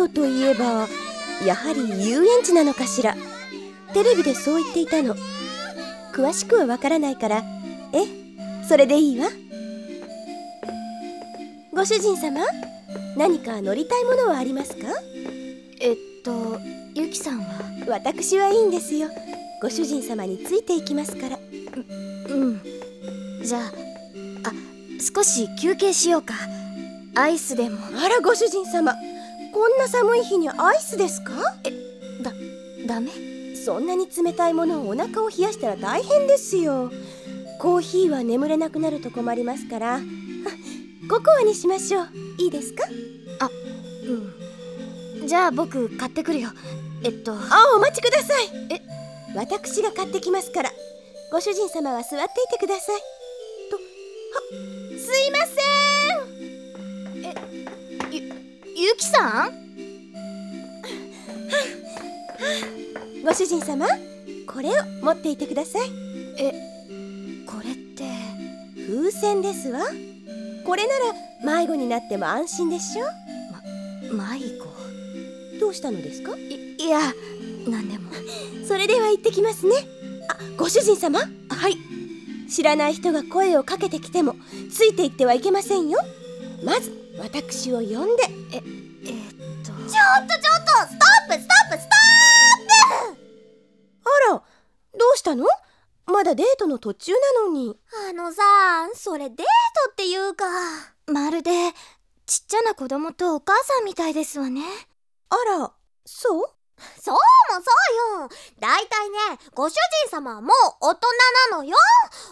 トといえばやはり遊園地なのかしら。テレビでそう言っていたの。詳しくはわからないから。え？それでいいわ？ご主人様？何か乗りたいものはありますか？えっとゆきさんは？私はいいんですよ。ご主人様についていきますから。うん。じゃああ少し休憩しようか。アイスでも。あらご主人様こんな寒い日にアイスですか？だダメ。そんなに冷たいものをお腹を冷やしたら大変ですよ。コーヒーは眠れなくなると困りますから。あココアにしましょう。いいですか？うん。じゃあ僕買ってくるよ。えっと。あお待ちください。え？私が買ってきますから。ご主人様は座っていてくださいゆゆきさん？ご主人様これを持っていてください。えこれって風船ですわ？これなら迷子になっても安心でしょ？迷子？どうしたのですか？いいや何でも。それでは行ってきますね。あご主人様？はい。知らない人が声をかけてきてもついていってはいけませんよ。まず私を呼んで。ええっと。ちょっとちょっとストップストップストップ！あらどうしたの？まだデートの途中なのに。あのさそれデートっていうか。まるでちっちゃな子供とお母さんみたいですわね。あらそう？そうもそうよ。だいたいねご主人様はもう大人なのよ。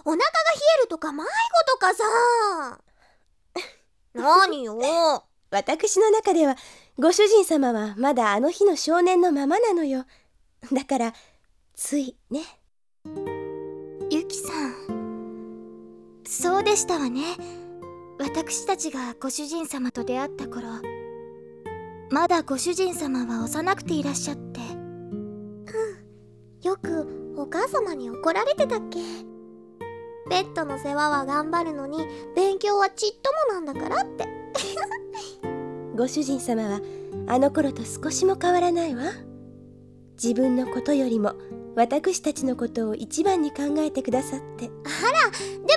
お腹が冷えるとか迷子とかさ何よ私の中ではご主人様はまだあの日の少年のままなのよ。だからついね。ゆきさん。そうでしたわね。私たちがご主人様と出会った頃。まだご主人様は幼くていらっしゃって。よくお母様に怒られてたっけ？ペットの世話は頑張るのに勉強はちっともなんだからって。ご主人様はあの頃と少しも変わらないわ。自分のことよりも私たちのことを一番に考えてくださって。で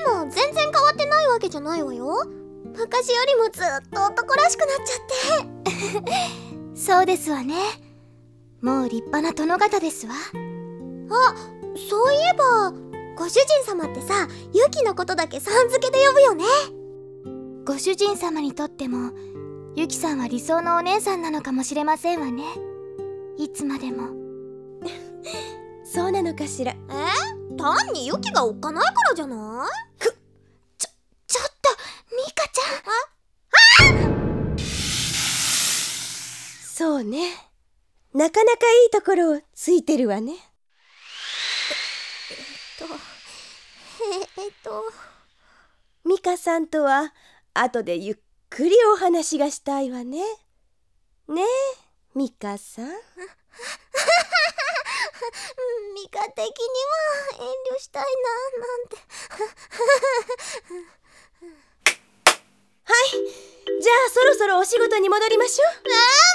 も全然変わってないわけじゃないわよ。昔よりもずっと男らしくなっちゃって。そうですわね。もう立派な殿方ですわ。そういえばご主人様ってさユキのことだけさん付けで呼ぶよね。ご主人様にとってもゆきさんは理想のお姉さんなのかもしれませんわね。いつまでも。そうなのかしら。え？単にユキがおっかないからじゃない？ちょっとミカちゃん。そうね。なかなかいいところをついてるわねええっとミカさんとは後でゆっくりお話がしたいわね。ねえミカさん。ミカ的には遠慮したいななんて。はいじゃあそろそろお仕事に戻りましょえ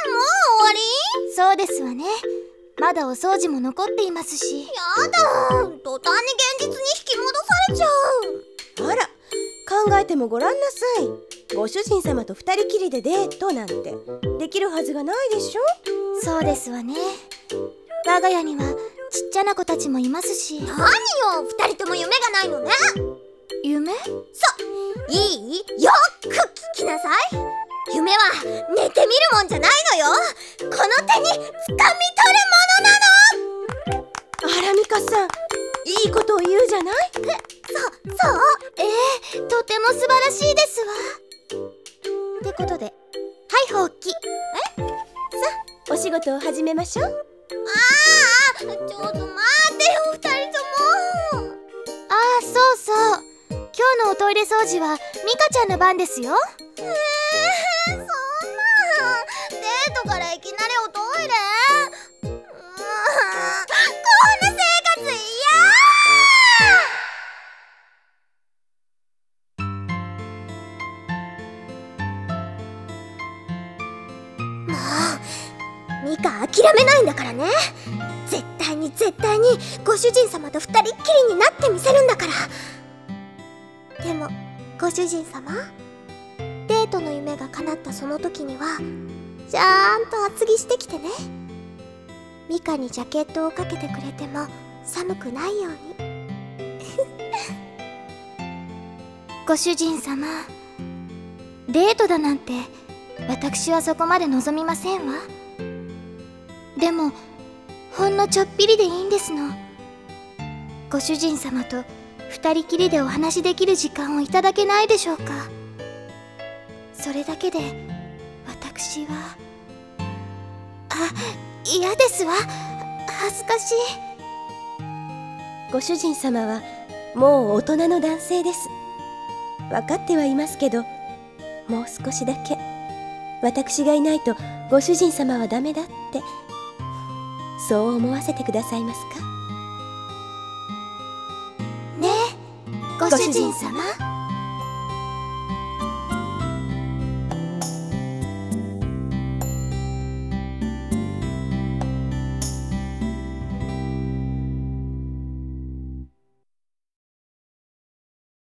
ー、もう終わり？そうですわね。まだお掃除も残っていますし。やだ途端に現実に引き戻されちゃううあら考えてもごらんなさい。ご主人様と二人きりでデートなんて。できるはずがないでしょ？そうですわね。我が家にはちっちゃな子たちもいますし。何よ二人とも夢がないのね。夢？いい？よく聞きなさい。夢は寝てみるもんじゃないのよ。この手に掴みええとても素晴らしいですわ。ってことではいほうき。お仕事を始めましょう。ああちょっと待ってよ二人とも。ああそうそう。今日のおトイレ掃除はミカちゃんの番ですよミカ諦めないんだからね。絶対に絶対にご主人様と二人っきりになってみせるんだから。でもご主人様デートの夢が叶ったその時にはちゃんと厚着してきてね。ミカにジャケットをかけてくれても寒くないように。ご主人様デートだなんて私はそこまで望みませんわ。でもほんのちょっぴりでいいんですの。ご主人様と二人きりでお話しできる時間をいただけないでしょうか。それだけで私はあ嫌ですわ。恥ずかしい。ご主人様はもう大人の男性です。分かってはいますけどもう少しだけ。私がいないとご主人様はダメだって。そう思わせてくださいますか？ねえご主人様。